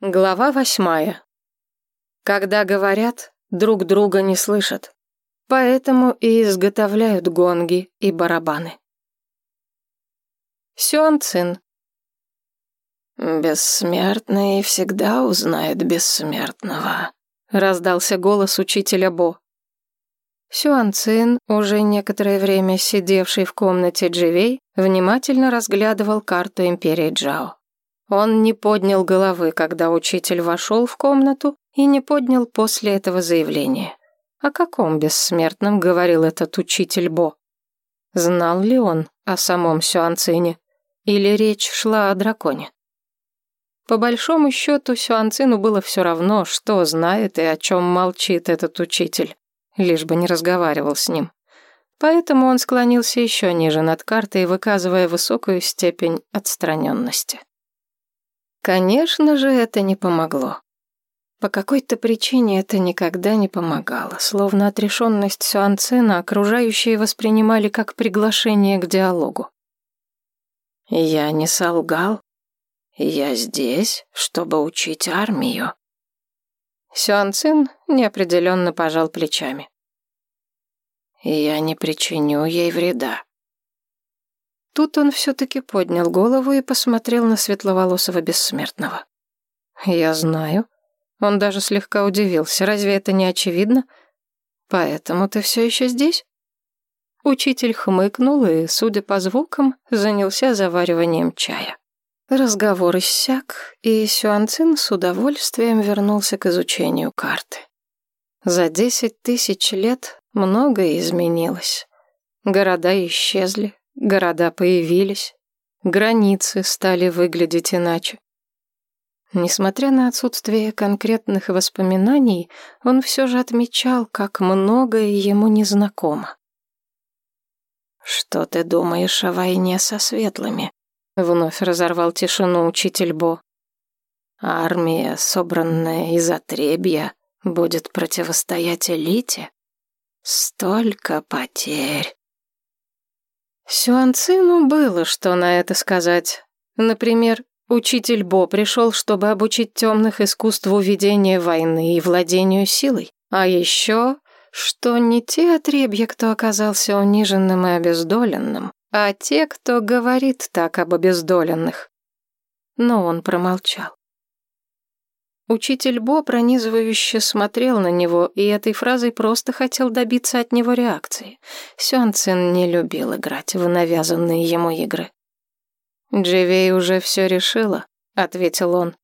Глава восьмая. Когда говорят, друг друга не слышат. Поэтому и изготовляют гонги и барабаны. Сюан Цин. «Бессмертный всегда узнает бессмертного», — раздался голос учителя Бо. Сюан Цин, уже некоторое время сидевший в комнате Дживей, внимательно разглядывал карту Империи Джао. Он не поднял головы, когда учитель вошел в комнату, и не поднял после этого заявления. О каком бессмертном говорил этот учитель Бо? Знал ли он о самом Сюанцине? Или речь шла о драконе? По большому счету, Сюанцину было все равно, что знает и о чем молчит этот учитель, лишь бы не разговаривал с ним. Поэтому он склонился еще ниже над картой, выказывая высокую степень отстраненности. Конечно же, это не помогло. По какой-то причине это никогда не помогало, словно отрешенность Сюанцена окружающие воспринимали как приглашение к диалогу. «Я не солгал. Я здесь, чтобы учить армию». Сюанцин неопределенно пожал плечами. «Я не причиню ей вреда. Тут он все-таки поднял голову и посмотрел на светловолосого бессмертного. «Я знаю». Он даже слегка удивился. «Разве это не очевидно? Поэтому ты все еще здесь?» Учитель хмыкнул и, судя по звукам, занялся завариванием чая. Разговор иссяк, и Сюанцин с удовольствием вернулся к изучению карты. За десять тысяч лет многое изменилось. Города исчезли, Города появились, границы стали выглядеть иначе. Несмотря на отсутствие конкретных воспоминаний, он все же отмечал, как многое ему незнакомо. «Что ты думаешь о войне со светлыми?» — вновь разорвал тишину учитель Бо. «Армия, собранная из отребья, будет противостоять элите? Столько потерь!» Сюанцину было что на это сказать. Например, учитель Бо пришел, чтобы обучить темных искусству ведения войны и владению силой. А еще, что не те отребья, кто оказался униженным и обездоленным, а те, кто говорит так об обездоленных. Но он промолчал. Учитель Бо пронизывающе смотрел на него и этой фразой просто хотел добиться от него реакции. Сюан Цин не любил играть в навязанные ему игры. «Дживей уже все решила», — ответил он.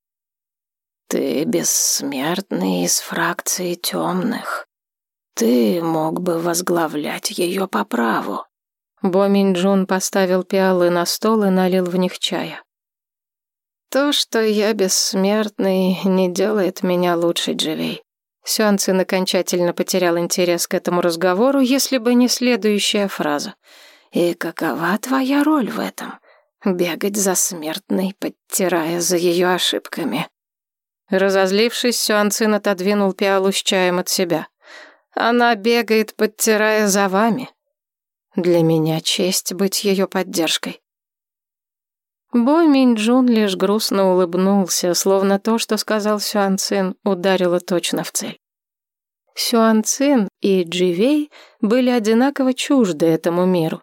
«Ты бессмертный из фракции темных. Ты мог бы возглавлять ее по праву». Бо Минджун поставил пиалы на стол и налил в них чая. То, что я бессмертный, не делает меня лучше Дживей. Сюанцин окончательно потерял интерес к этому разговору, если бы не следующая фраза. «И какова твоя роль в этом? Бегать за смертной, подтирая за ее ошибками?» Разозлившись, Сюанцин отодвинул пиалу с чаем от себя. «Она бегает, подтирая за вами. Для меня честь быть ее поддержкой. Бо Минджун лишь грустно улыбнулся, словно то, что сказал Сюан Цин, ударило точно в цель. Сюан Цин и Дживей были одинаково чужды этому миру.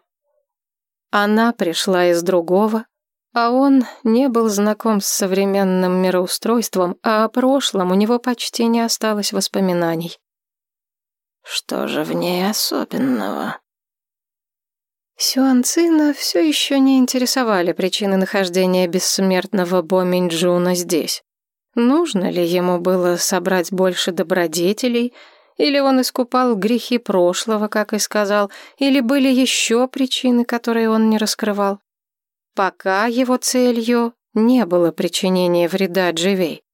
Она пришла из другого, а он не был знаком с современным мироустройством, а о прошлом у него почти не осталось воспоминаний. «Что же в ней особенного?» Сюанцина все еще не интересовали причины нахождения бессмертного Бо Минджуна здесь. Нужно ли ему было собрать больше добродетелей, или он искупал грехи прошлого, как и сказал, или были еще причины, которые он не раскрывал. Пока его целью не было причинения вреда Дживей.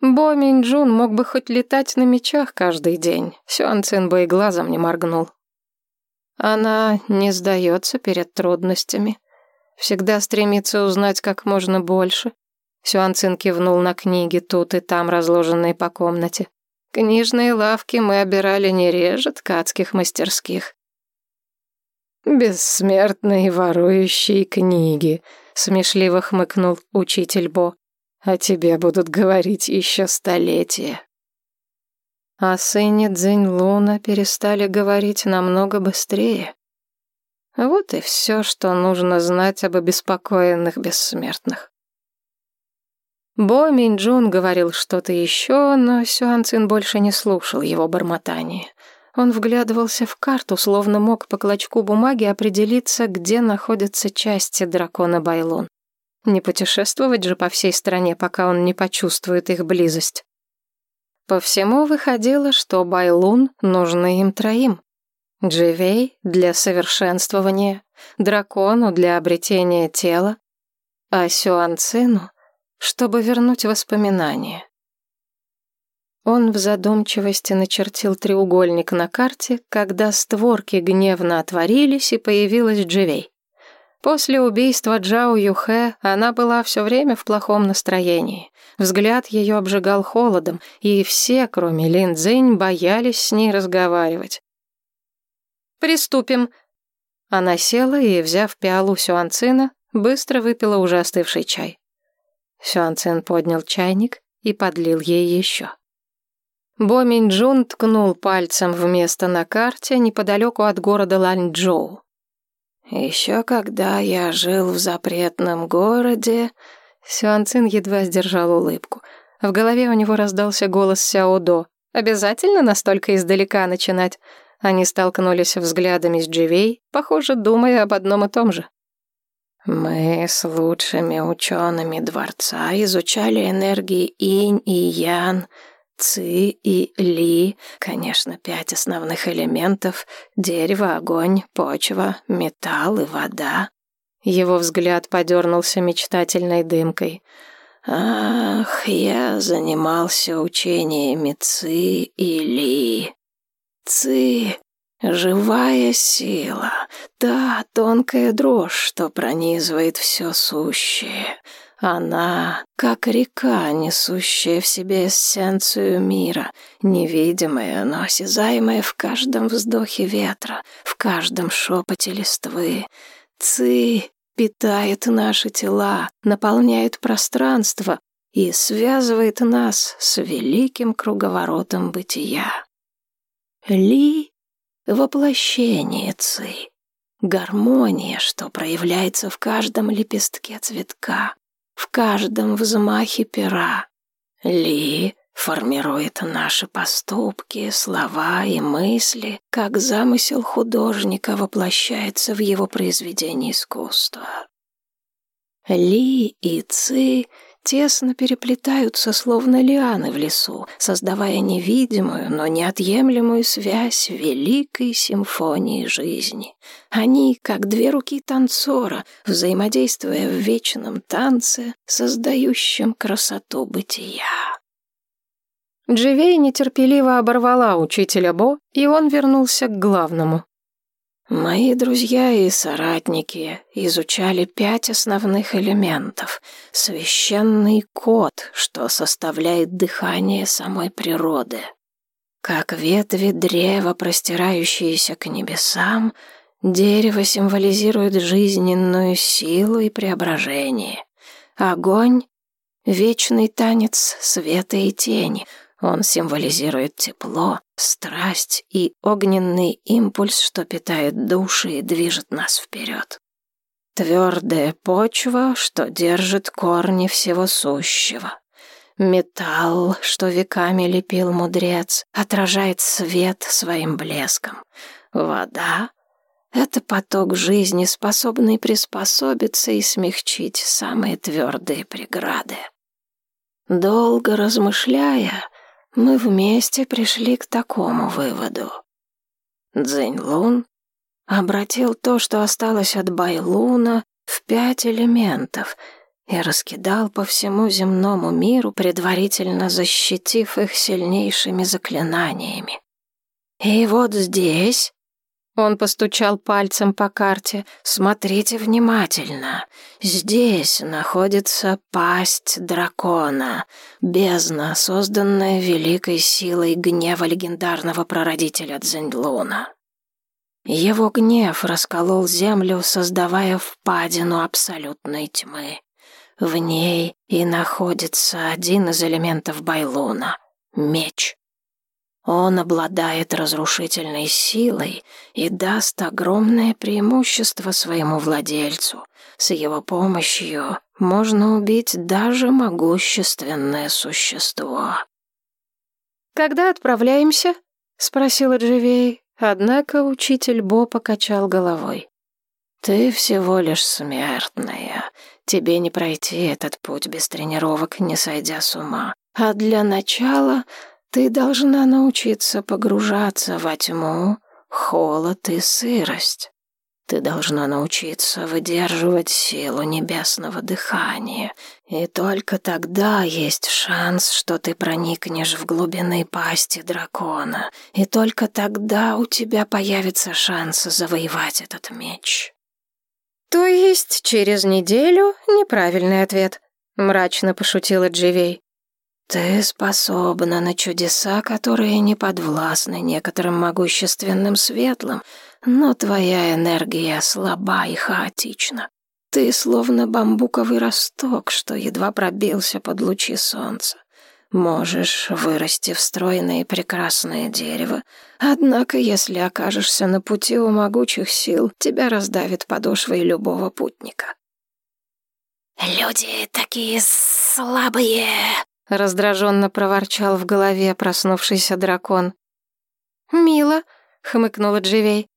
Бо Минджун мог бы хоть летать на мечах каждый день, Сюан Цин бы и глазом не моргнул. Она не сдается перед трудностями. Всегда стремится узнать как можно больше. Сюанцин кивнул на книги тут и там, разложенные по комнате. Книжные лавки мы обирали не реже ткацких мастерских. «Бессмертные ворующие книги», — смешливо хмыкнул учитель Бо. о тебе будут говорить еще столетия. О сыне Цзиньлуна перестали говорить намного быстрее. Вот и все, что нужно знать об обеспокоенных бессмертных. Бо Минджун говорил что-то еще, но Сюан Цин больше не слушал его бормотание. Он вглядывался в карту, словно мог по клочку бумаги определиться, где находятся части дракона Байлун. Не путешествовать же по всей стране, пока он не почувствует их близость. По всему выходило, что Байлун нужны им троим. Дживей для совершенствования, дракону для обретения тела, а Сюанцину, чтобы вернуть воспоминания. Он в задумчивости начертил треугольник на карте, когда створки гневно отворились и появилась Дживей. После убийства Джао Юхэ она была все время в плохом настроении. Взгляд ее обжигал холодом, и все, кроме Лин Цзинь, боялись с ней разговаривать. «Приступим». Она села и, взяв пиалу Сюанцина, быстро выпила уже остывший чай. Сюанцин поднял чайник и подлил ей еще. Бо Минджун ткнул пальцем в место на карте неподалеку от города Ланчжоу. Еще когда я жил в запретном городе, Сюанцин едва сдержал улыбку. В голове у него раздался голос Сяодо. «Обязательно настолько издалека начинать?» Они столкнулись взглядами с Дживей, похоже, думая об одном и том же. Мы с лучшими учеными дворца изучали энергии инь и ян, Ци и Ли, конечно, пять основных элементов — дерево, огонь, почва, металл и вода. Его взгляд подернулся мечтательной дымкой. «Ах, я занимался учениями Ци и Ли. Ци — живая сила, та тонкая дрожь, что пронизывает все сущее». Она, как река, несущая в себе эссенцию мира, невидимая, но осязаемая в каждом вздохе ветра, в каждом шепоте листвы. Ци питает наши тела, наполняет пространство и связывает нас с великим круговоротом бытия. Ли — воплощение Ци, гармония, что проявляется в каждом лепестке цветка, в каждом взмахе пера. Ли формирует наши поступки, слова и мысли, как замысел художника воплощается в его произведении искусства. Ли и Ци тесно переплетаются, словно лианы в лесу, создавая невидимую, но неотъемлемую связь великой симфонии жизни. Они, как две руки танцора, взаимодействуя в вечном танце, создающем красоту бытия. Дживей нетерпеливо оборвала учителя Бо, и он вернулся к главному. Мои друзья и соратники изучали пять основных элементов. Священный код, что составляет дыхание самой природы. Как ветви древа, простирающиеся к небесам, дерево символизирует жизненную силу и преображение. Огонь — вечный танец света и тени — он символизирует тепло, страсть и огненный импульс, что питает души и движет нас вперед. Твердая почва, что держит корни всего сущего. Металл, что веками лепил мудрец, отражает свет своим блеском. Вода — это поток жизни, способный приспособиться и смягчить самые твердые преграды. Долго размышляя, мы вместе пришли к такому выводу. Цзинь обратил то, что осталось от Байлуна, в пять элементов и раскидал по всему земному миру, предварительно защитив их сильнейшими заклинаниями. И вот здесь он постучал пальцем по карте. «Смотрите внимательно. Здесь находится пасть дракона, бездна, созданная великой силой гнева легендарного прародителя Цзэньлуна. Его гнев расколол землю, создавая впадину абсолютной тьмы. В ней и находится один из элементов Байлуна — меч. Он обладает разрушительной силой и даст огромное преимущество своему владельцу. С его помощью можно убить даже могущественное существо. «Когда отправляемся?» — спросила Дживей, однако учитель Бо покачал головой. «Ты всего лишь смертная. Тебе не пройти этот путь без тренировок, не сойдя с ума. А для начала ты должна научиться погружаться во тьму, холод и сырость. Ты должна научиться выдерживать силу небесного дыхания, и только тогда есть шанс, что ты проникнешь в глубины пасти дракона, и только тогда у тебя появится шанс завоевать этот меч. То есть через неделю неправильный ответ, мрачно пошутила Дживей. Ты способна на чудеса, которые не подвластны некоторым могущественным светлым, но твоя энергия слаба и хаотична. Ты словно бамбуковый росток, что едва пробился под лучи солнца. Можешь вырасти в стройное и прекрасное дерево, однако если окажешься на пути у могучих сил, тебя раздавит подошвой любого путника. «Люди такие слабые!» — раздраженно проворчал в голове проснувшийся дракон. «Мило», — хмыкнула Дживей.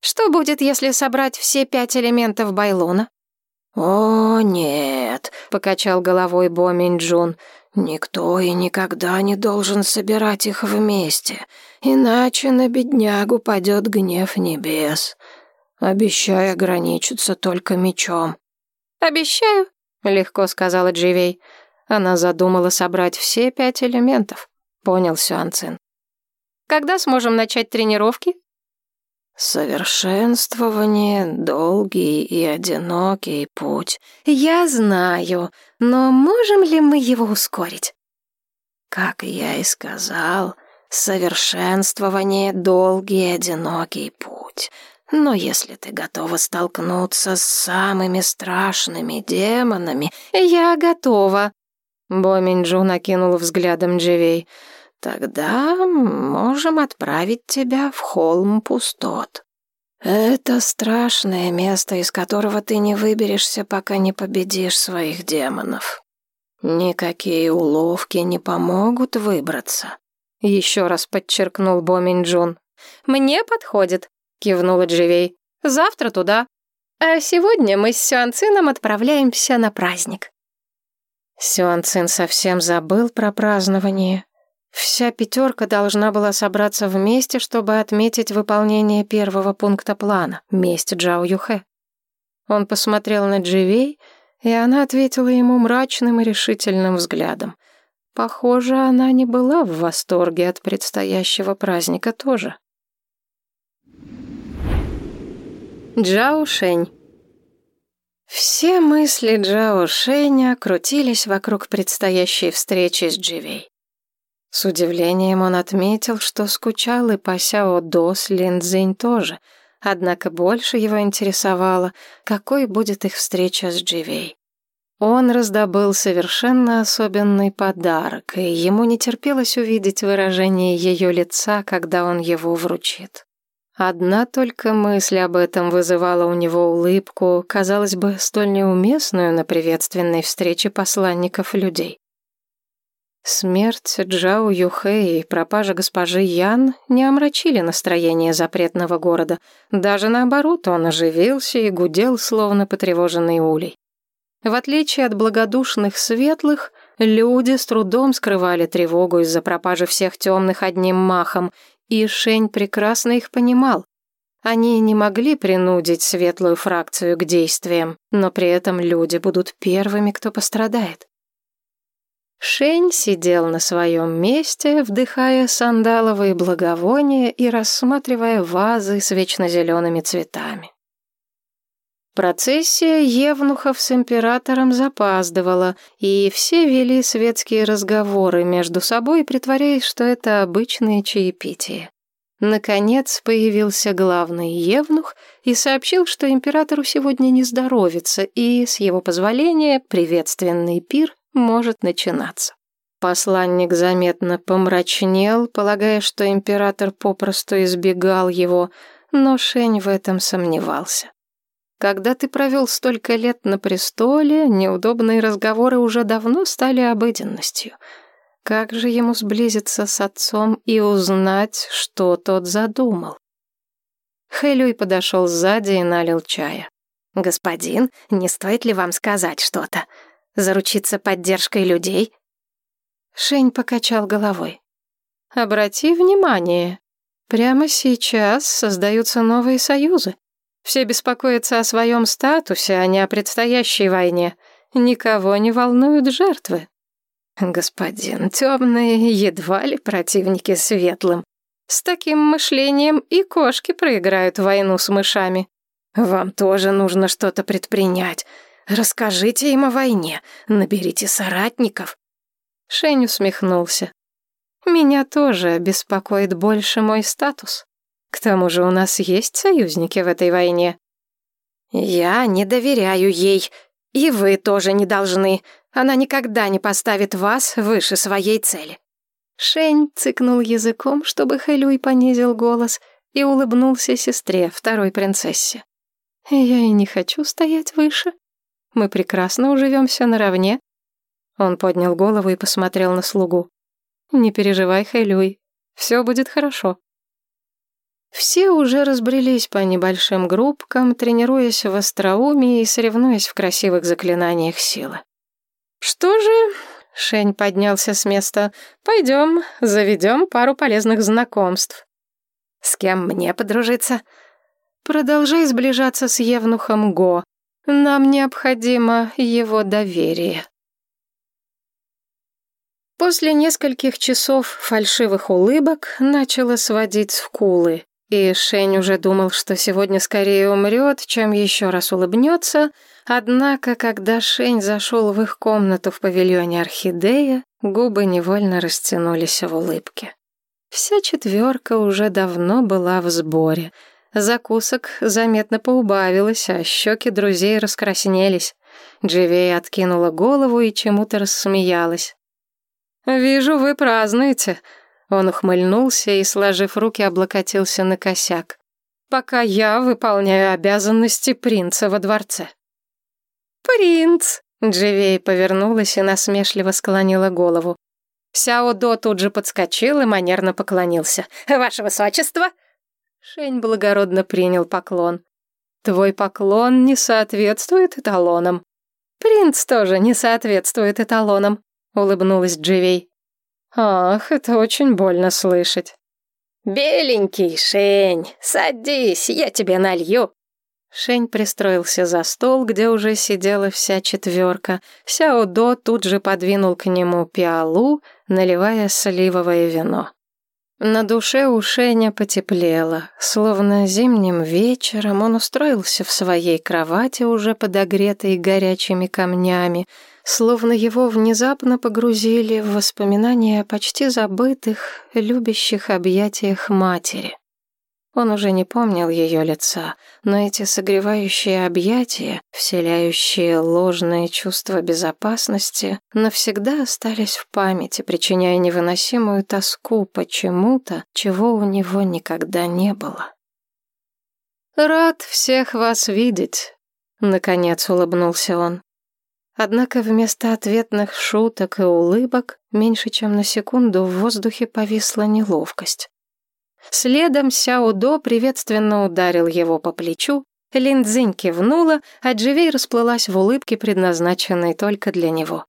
«Что будет, если собрать все пять элементов Байлона?» «О, нет», — покачал головой Бо Минджун. «Никто и никогда не должен собирать их вместе, иначе на беднягу падет гнев небес. Обещаю ограничиться только мечом». «Обещаю», — легко сказала Дживей. Она задумала собрать все пять элементов. Понял Сюанцин. «Когда сможем начать тренировки?» «Совершенствование — долгий и одинокий путь». «Я знаю, но можем ли мы его ускорить?» «Как я и сказал, совершенствование — долгий и одинокий путь. Но если ты готова столкнуться с самыми страшными демонами...» «Я готова», Боминджу накинул взглядом Дживей. «Тогда можем отправить тебя в холм пустот. Это страшное место, из которого ты не выберешься, пока не победишь своих демонов. Никакие уловки не помогут выбраться». Еще раз подчеркнул Боминджун. «Мне подходит», — кивнула Дживей. «Завтра туда. А сегодня мы с Сюанцином отправляемся на праздник». Сюанцин совсем забыл про празднование. Вся пятерка должна была собраться вместе, чтобы отметить выполнение первого пункта плана — месть Джао Юхэ. Он посмотрел на Дживей, и она ответила ему мрачным и решительным взглядом. Похоже, она не была в восторге от предстоящего праздника тоже. Джао Шень все мысли Джао Шэня крутились вокруг предстоящей встречи с Дживей. С удивлением он отметил, что скучал и по Сяо До с Лин Цзинь тоже, однако больше его интересовало, какой будет их встреча с Дживей. Он раздобыл совершенно особенный подарок, и ему не терпелось увидеть выражение ее лица, когда он его вручит. Одна только мысль об этом вызывала у него улыбку, казалось бы, столь неуместную на приветственной встрече посланников людей. Смерть Джао Юхэ и пропажа госпожи Ян не омрачили настроение запретного города. Даже наоборот, он оживился и гудел, словно потревоженный улей. В отличие от благодушных светлых, люди с трудом скрывали тревогу из-за пропажи всех темных одним махом и Шень прекрасно их понимал. Они не могли принудить светлую фракцию к действиям, но при этом люди будут первыми, кто пострадает. Шень сидел на своем месте, вдыхая сандаловые благовония и рассматривая вазы с вечно зелеными цветами. Процессия евнухов с императором запаздывала, и все вели светские разговоры между собой, притворяясь, что это обычные чаепития. Наконец появился главный евнух и сообщил, что императору сегодня не здоровится, и, с его позволения, приветственный пир может начинаться. Посланник заметно помрачнел, полагая, что император попросту избегал его, но Шень в этом сомневался. Когда ты провел столько лет на престоле, неудобные разговоры уже давно стали обыденностью. Как же ему сблизиться с отцом и узнать, что тот задумал? Хэлюй подошел сзади и налил чая. «Господин, не стоит ли вам сказать что-то? Заручиться поддержкой людей?» Шень покачал головой. «Обрати внимание, прямо сейчас создаются новые союзы. Все беспокоятся о своем статусе, а не о предстоящей войне. Никого не волнуют жертвы. Господин, темные едва ли противники светлым. С таким мышлением и кошки проиграют войну с мышами. Вам тоже нужно что-то предпринять. Расскажите им о войне, наберите соратников. Шень усмехнулся. Меня тоже беспокоит больше мой статус. К тому же у нас есть союзники в этой войне. Я не доверяю ей, и вы тоже не должны. Она никогда не поставит вас выше своей цели. Шень цыкнул языком, чтобы Хэлюй понизил голос, и улыбнулся сестре, второй принцессе. «Я и не хочу стоять выше. Мы прекрасно уживемся наравне». Он поднял голову и посмотрел на слугу. «Не переживай, Хэлюй, все будет хорошо». Все уже разбрелись по небольшим группкам, тренируясь в остроумии и соревнуясь в красивых заклинаниях силы. «Что же...» — Шень поднялся с места. «Пойдем, заведем пару полезных знакомств». «С кем мне подружиться?» «Продолжай сближаться с Евнухом Го. Нам необходимо его доверие». После нескольких часов фальшивых улыбок начало сводить скулы. И Шень уже думал, что сегодня скорее умрет, чем еще раз улыбнется. Однако, когда Шень зашел в их комнату в павильоне Орхидея, губы невольно растянулись в улыбке. Вся четверка уже давно была в сборе. Закусок заметно поубавилось, а щеки друзей раскраснелись. Дживей откинула голову и чему-то рассмеялась. «Вижу, вы празднуете», он ухмыльнулся и, сложив руки, облокотился на косяк. «Пока я выполняю обязанности принца во дворце». «Принц!» — Дживей повернулась и насмешливо склонила голову. Сяо До тут же подскочил и манерно поклонился. «Ваше высочество!» Шень благородно принял поклон. «Твой поклон не соответствует эталонам». «Принц тоже не соответствует эталонам», — улыбнулась Дживей. «Ах, это очень больно слышать». «Беленький, Шень, садись, я тебе налью». Шень пристроился за стол, где уже сидела вся четверка. Сяо До тут же подвинул к нему пиалу, наливая сливовое вино. На душе у Шеня потеплело. Словно зимним вечером он устроился в своей кровати, уже подогретой горячими камнями, словно его внезапно погрузили в воспоминания о почти забытых, любящих объятиях матери. Он уже не помнил ее лица, но эти согревающие объятия, вселяющие ложные чувства безопасности, навсегда остались в памяти, причиняя невыносимую тоску почему-то, чего у него никогда не было. «Рад всех вас видеть», — наконец улыбнулся он. Однако вместо ответных шуток и улыбок меньше чем на секунду в воздухе повисла неловкость. Следом Сяо До приветственно ударил его по плечу, Лин Цзинь кивнула, а Дживей расплылась в улыбке, предназначенной только для него.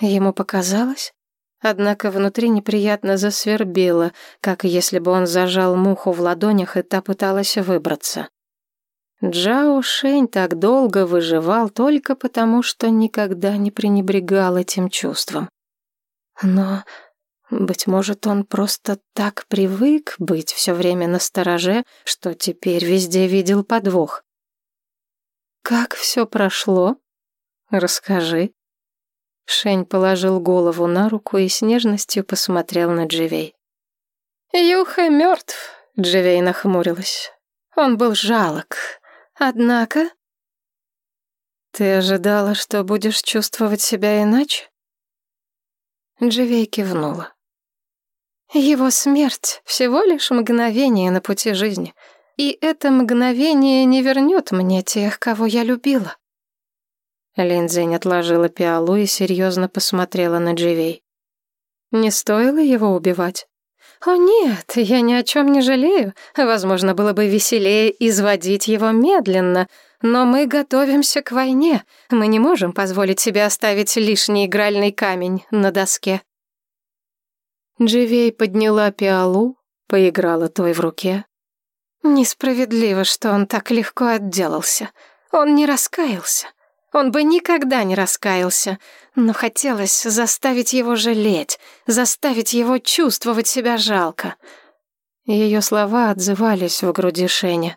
Ему показалось, однако внутри неприятно засвербело, как если бы он зажал муху в ладонях, и та пыталась выбраться. Джао Шень так долго выживал только потому, что никогда не пренебрегал этим чувством. Но, быть может, он просто так привык быть все время на стороже, что теперь везде видел подвох. «Как все прошло? Расскажи». Шень положил голову на руку и с нежностью посмотрел на Дживей. «Юха мертв. Дживей нахмурилась. Он был жалок. Однако... Ты ожидала, что будешь чувствовать себя иначе? Дживей кивнула. Его смерть — всего лишь мгновение на пути жизни. И это мгновение не вернет мне тех, кого я любила. Линдзень отложила пиалу и серьезно посмотрела на Дживей. Не стоило его убивать. «О нет, я ни о чем не жалею. Возможно, было бы веселее изводить его медленно, но мы готовимся к войне. Мы не можем позволить себе оставить лишний игральный камень на доске». Дживей подняла пиалу, поиграла той в руке. Несправедливо, что он так легко отделался. Он не раскаялся. Он бы никогда не раскаялся, но хотелось заставить его жалеть, заставить его чувствовать себя жалко. Ее слова отзывались в груди Шеня.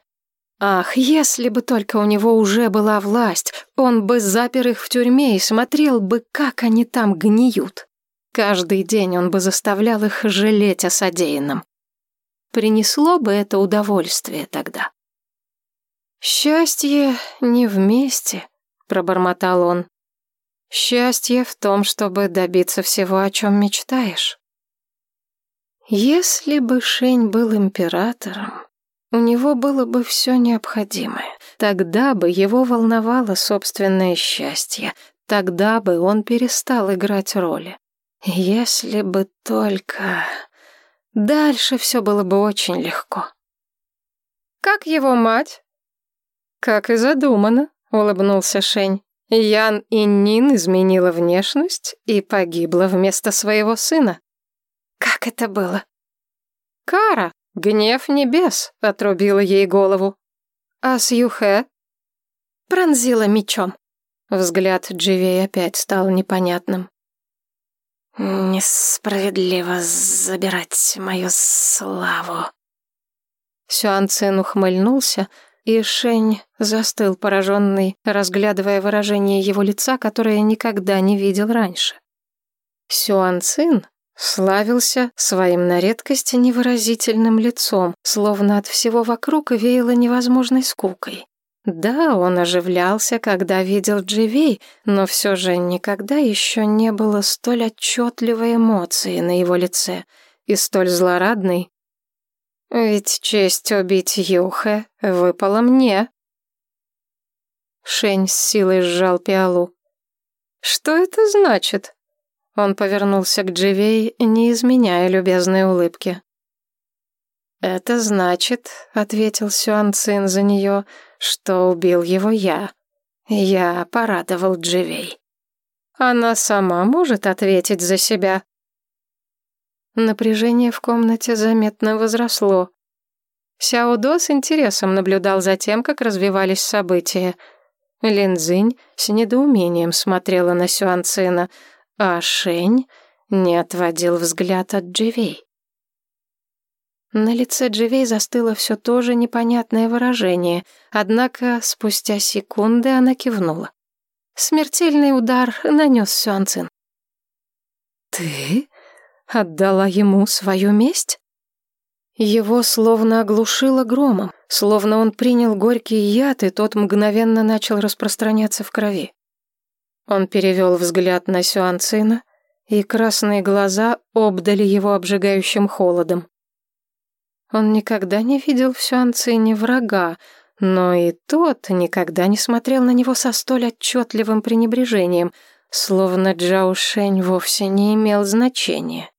Ах, если бы только у него уже была власть, он бы запер их в тюрьме и смотрел бы, как они там гниют. Каждый день он бы заставлял их жалеть о содеянном. Принесло бы это удовольствие тогда. Счастье не вместе, пробормотал он. Счастье в том, чтобы добиться всего, о чем мечтаешь. Если бы Шень был императором, у него было бы все необходимое. Тогда бы его волновало собственное счастье. Тогда бы он перестал играть роли. Если бы только... Дальше все было бы очень легко. «Как его мать?» «Как и задумано», — улыбнулся Шень. Ян и Нин изменила внешность и погибла вместо своего сына. Как это было? Кара, гнев небес, отрубила ей голову. А Сьюхэ пронзила мечом. Взгляд Дживей опять стал непонятным. «Несправедливо забирать мою славу». Сюан Цин ухмыльнулся, и Шень застыл пораженный, разглядывая выражение его лица, которое никогда не видел раньше. Сюан Цин славился своим на редкость невыразительным лицом, словно от всего вокруг веяло невозможной скукой. Да, он оживлялся, когда видел Дживей, но все же никогда еще не было столь отчетливой эмоции на его лице и столь злорадной, ведь честь убить Юхе выпала мне. Шень с силой сжал пиалу. Что это значит? Он повернулся к Дживей, не изменяя любезной улыбки. «Это значит», — ответил Сюан Цин за нее, — «что убил его я. Я порадовал Дживей. Она сама может ответить за себя». Напряжение в комнате заметно возросло. Сяодо с интересом наблюдал за тем, как развивались события. Линзинь с недоумением смотрела на Сюанцина, а Шень не отводил взгляд от Дживей. На лице Дживей застыло все то же непонятное выражение, однако спустя секунды она кивнула. Смертельный удар нанес Сюанцин. «Ты?» Отдала ему свою месть? Его словно оглушило громом, словно он принял горький яд, и тот мгновенно начал распространяться в крови. Он перевел взгляд на Сюанцина, и красные глаза обдали его обжигающим холодом. Он никогда не видел в Сюанцине врага, но и тот никогда не смотрел на него со столь отчетливым пренебрежением, словно Джао Шэнь вовсе не имел значения.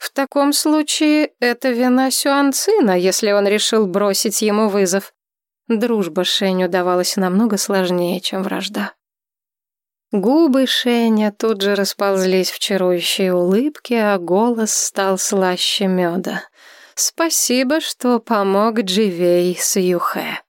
В таком случае это вина Сюанцина, если он решил бросить ему вызов. Дружба Шеню давалась намного сложнее, чем вражда. Губы Шеня тут же расползлись в чарующие улыбки, а голос стал слаще меда. «Спасибо, что помог Дживей с Юхэ».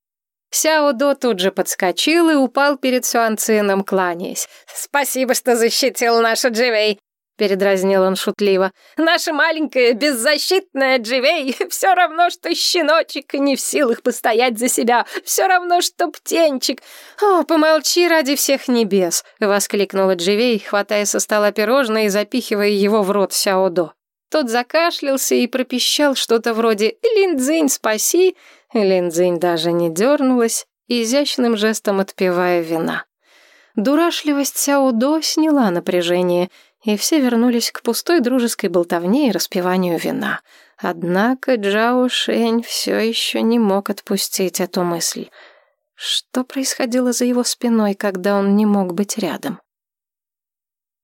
Сяо До тут же подскочил и упал перед Сюанцином, кланяясь. «Спасибо, что защитил нашу Дживей передразнил он шутливо. «Наша маленькая беззащитная Дживей все равно, что щеночек, не в силах постоять за себя, все равно, что птенчик». «О, помолчи ради всех небес!» — воскликнула Дживей, хватая со стола пирожное и запихивая его в рот Сяодо. Тот закашлялся и пропищал что-то вроде «Линдзинь, спаси!» Линдзинь даже не дернулась, изящным жестом отпивая вина. Дурашливость Сяудо сняла напряжение, и все вернулись к пустой дружеской болтовне и распиванию вина. Однако Джао Шэнь все еще не мог отпустить эту мысль. Что происходило за его спиной, когда он не мог быть рядом?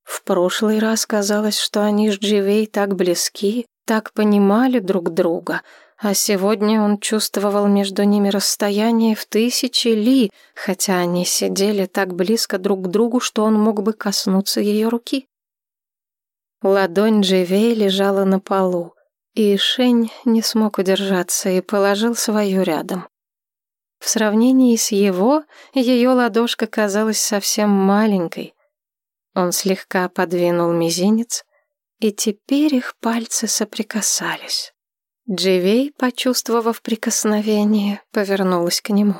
В прошлый раз казалось, что они с Дживей так близки, так понимали друг друга, а сегодня он чувствовал между ними расстояние в тысячи ли, хотя они сидели так близко друг к другу, что он мог бы коснуться ее руки. Ладонь Дживей лежала на полу, и Шень не смог удержаться и положил свою рядом. В сравнении с его, ее ладошка казалась совсем маленькой, он слегка подвинул мизинец, и теперь их пальцы соприкасались. Дживей, почувствовав прикосновение, повернулась к нему.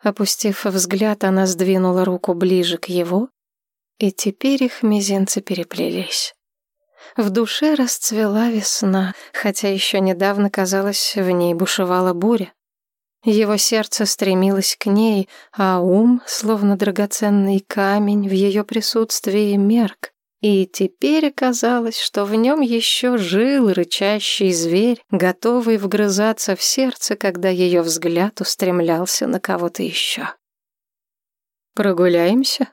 Опустив взгляд, она сдвинула руку ближе к его, и теперь их мизинцы переплелись. В душе расцвела весна, хотя еще недавно, казалось, в ней бушевала буря. Его сердце стремилось к ней, а ум, словно драгоценный камень, в ее присутствии мерк. И теперь оказалось, что в нем еще жил рычащий зверь, готовый вгрызаться в сердце, когда ее взгляд устремлялся на кого-то еще. «Прогуляемся?»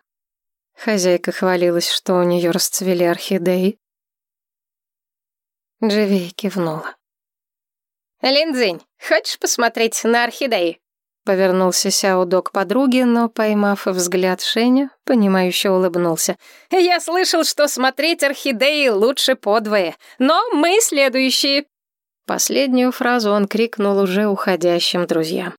Хозяйка хвалилась, что у нее расцвели орхидеи. Дживей кивнула. «Линдзинь, хочешь посмотреть на орхидеи?» Повернулся Сяодо к подруге, но, поймав взгляд Шеня, понимающе улыбнулся. «Я слышал, что смотреть орхидеи лучше подвое, но мы следующие!» Последнюю фразу он крикнул уже уходящим друзьям.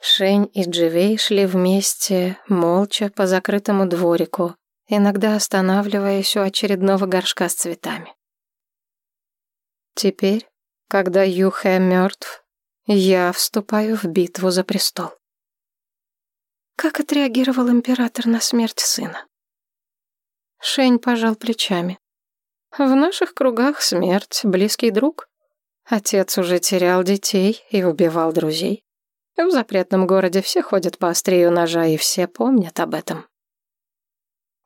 Шень и Дживей шли вместе, молча, по закрытому дворику, иногда останавливаясь у очередного горшка с цветами. Теперь когда Юхэ мертв, я вступаю в битву за престол. Как отреагировал император на смерть сына? Шень пожал плечами. В наших кругах смерть — близкий друг. Отец уже терял детей и убивал друзей. В запретном городе все ходят по острию ножа, и все помнят об этом.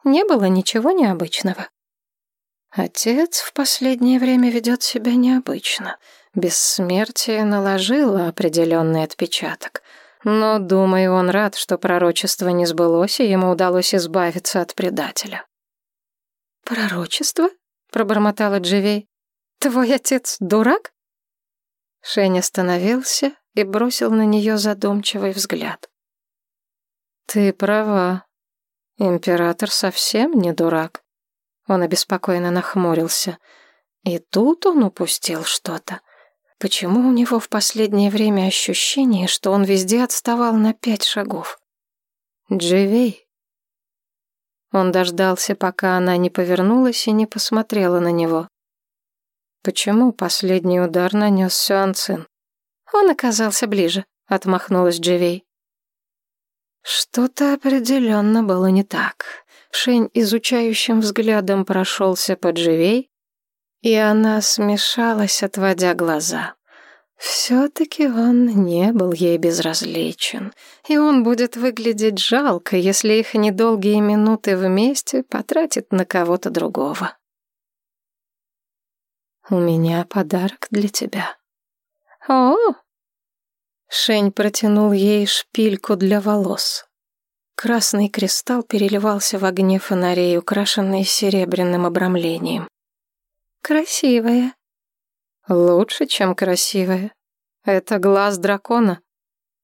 Не было ничего необычного. Отец в последнее время ведет себя необычно. Бессмертие наложило определенный отпечаток. Но, думаю, он рад, что пророчество не сбылось, и ему удалось избавиться от предателя. «Пророчество?» — пробормотала Дживей. «Твой отец дурак?» Шень остановился и бросил на нее задумчивый взгляд. «Ты права. Император совсем не дурак». Он обеспокоенно нахмурился. И тут он упустил что-то. Почему у него в последнее время ощущение, что он везде отставал на пять шагов? Дживей. Он дождался, пока она не повернулась и не посмотрела на него. Почему последний удар нанес Сюанцин? Он оказался ближе, отмахнулась Дживей. Что-то определенно было не так. Шень изучающим взглядом прошелся по Дживей, и она смешалась, отводя глаза. Все-таки он не был ей безразличен, и он будет выглядеть жалко, если их недолгие минуты вместе потратит на кого-то другого. «У меня подарок для тебя». «О!» Шень протянул ей шпильку для волос. Красный кристалл переливался в огне фонарей, украшенный серебряным обрамлением. Красивая. Лучше, чем красивая. Это глаз дракона.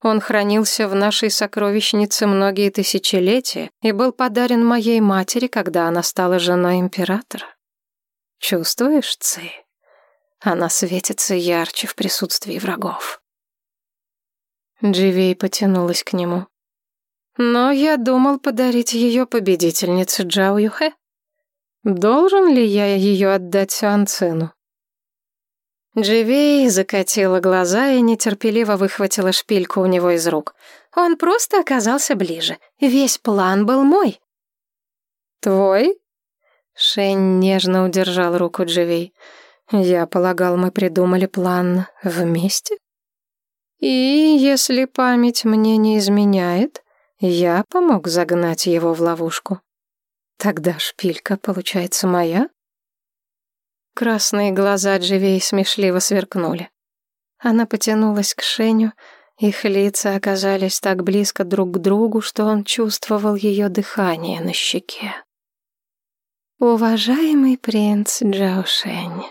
Он хранился в нашей сокровищнице многие тысячелетия и был подарен моей матери, когда она стала женой императора. Чувствуешь, Ци? Она светится ярче в присутствии врагов. Дживей потянулась к нему. Но я думал подарить ее победительнице Джао Юхэ. Должен ли я ее отдать Сюанцину? Дживей закатила глаза и нетерпеливо выхватила шпильку у него из рук. Он просто оказался ближе. Весь план был мой. Твой? Шень нежно удержал руку Дживей. «Я полагал, мы придумали план вместе?» «И если память мне не изменяет, я помог загнать его в ловушку. Тогда шпилька получается моя?» Красные глаза Дживей смешливо сверкнули. Она потянулась к Шеню, их лица оказались так близко друг к другу, что он чувствовал ее дыхание на щеке. «Уважаемый принц Джаошень,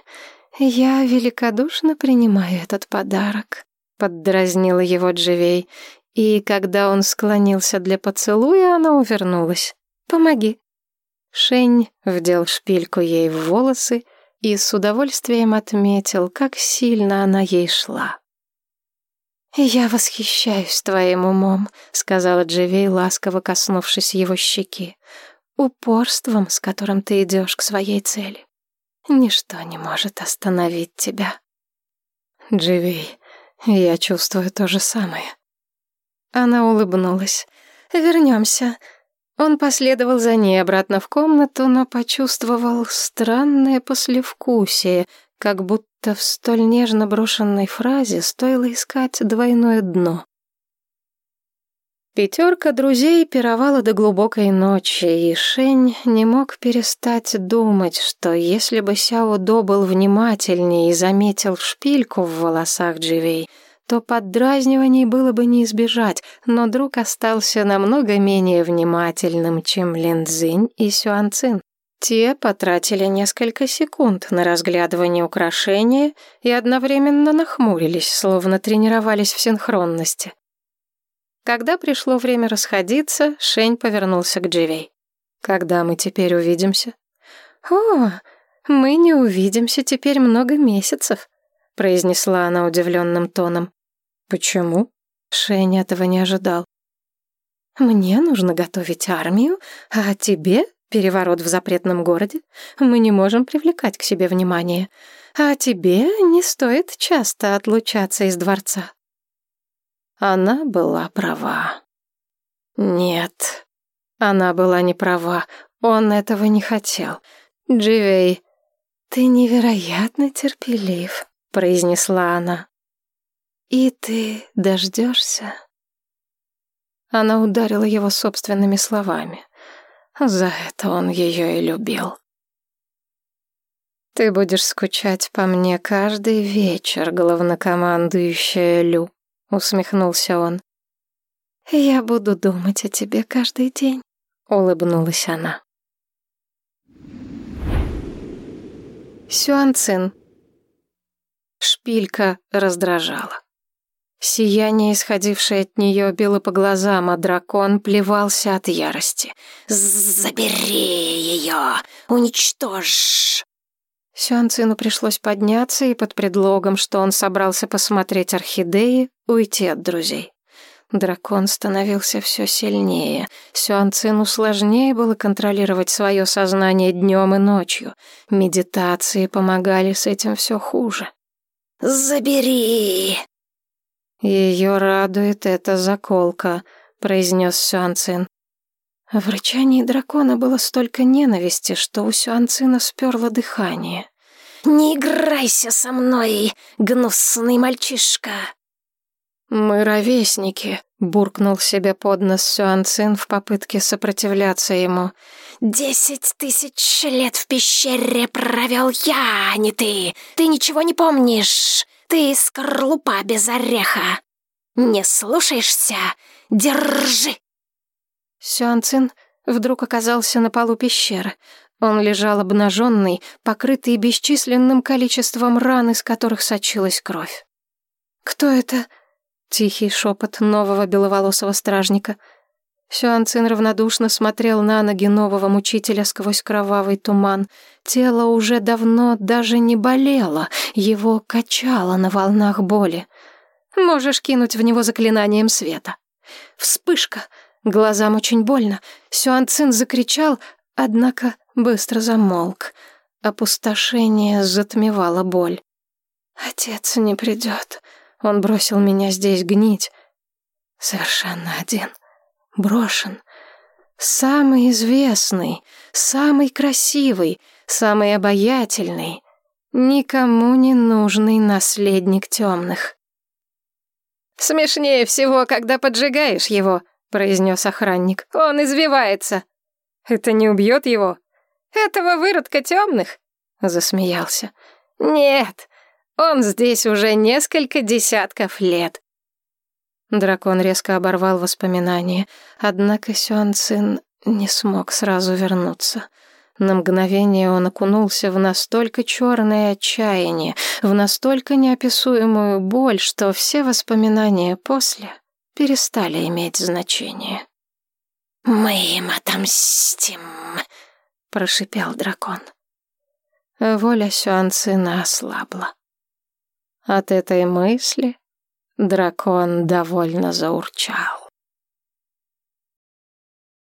я великодушно принимаю этот подарок», — поддразнила его Дживей, и когда он склонился для поцелуя, она увернулась. «Помоги». Шень вдел шпильку ей в волосы и с удовольствием отметил, как сильно она ей шла. «Я восхищаюсь твоим умом», — сказала Дживей, ласково коснувшись его щеки. «Упорством, с которым ты идешь к своей цели. Ничто не может остановить тебя». «Дживей, я чувствую то же самое». Она улыбнулась. «Вернемся». Он последовал за ней обратно в комнату, но почувствовал странное послевкусие, как будто в столь нежно брошенной фразе стоило искать двойное дно. Пятерка друзей пировала до глубокой ночи, и Шень не мог перестать думать, что если бы Сяо До был внимательнее и заметил шпильку в волосах Дживей, то поддразниваний было бы не избежать, но друг остался намного менее внимательным, чем Лин Цзинь и Сюан Цин. Те потратили несколько секунд на разглядывание украшения и одновременно нахмурились, словно тренировались в синхронности. Когда пришло время расходиться, Шень повернулся к Дживей. «Когда мы теперь увидимся?» «О, мы не увидимся теперь много месяцев», — произнесла она удивленным тоном. «Почему?» Шень этого не ожидал. «Мне нужно готовить армию, а тебе Переворот в запретном городе. Мы не можем привлекать к себе внимание. А тебе не стоит часто отлучаться из дворца. Она была права. Нет, она была не права. Он этого не хотел. Дживей, ты невероятно терпелив, произнесла она. И ты дождешься. Она ударила его собственными словами. За это он ее и любил. «Ты будешь скучать по мне каждый вечер, главнокомандующая Лю», — усмехнулся он. «Я буду думать о тебе каждый день», — улыбнулась она. Сюанцин. Шпилька раздражала. Сияние, исходившее от нее, било по глазам, а дракон плевался от ярости. «Забери ее! Уничтожь!» Сюанцину пришлось подняться и под предлогом, что он собрался посмотреть орхидеи, уйти от друзей. Дракон становился все сильнее. Сюанцину сложнее было контролировать свое сознание днем и ночью. Медитации помогали с этим все хуже. «Забери!» «Ее радует эта заколка», — произнес Сюанцин. В рычании дракона было столько ненависти, что у Сюанцина сперло дыхание. «Не играйся со мной, гнусный мальчишка!» «Мы ровесники», — буркнул себе под нос Сюанцин в попытке сопротивляться ему. «Десять тысяч лет в пещере провел я, а не ты! Ты ничего не помнишь! Ты скорлупа без ореха. Не слушаешься? Держи!» Сюанцин вдруг оказался на полу пещеры. Он лежал обнаженный, покрытый бесчисленным количеством ран, из которых сочилась кровь. «Кто это?» — тихий шепот нового беловолосого стражника — Сюанцин равнодушно смотрел на ноги нового мучителя сквозь кровавый туман. Тело уже давно даже не болело, его качало на волнах боли. Можешь кинуть в него заклинанием света. Вспышка. Глазам очень больно. Сюанцин закричал, однако быстро замолк. Опустошение затмевало боль. «Отец не придет. Он бросил меня здесь гнить. Совершенно один» брошен, Самый известный, самый красивый, самый обаятельный, никому не нужный наследник темных. «Смешнее всего, когда поджигаешь его», — произнес охранник. «Он извивается». «Это не убьет его?» «Этого выродка темных?» — засмеялся. «Нет, он здесь уже несколько десятков лет. Дракон резко оборвал воспоминания, однако Сюан Цин не смог сразу вернуться. На мгновение он окунулся в настолько черное отчаяние, в настолько неописуемую боль, что все воспоминания после перестали иметь значение. «Мы им отомстим», — прошипел дракон. Воля Сюан Цина ослабла. От этой мысли Дракон довольно заурчал.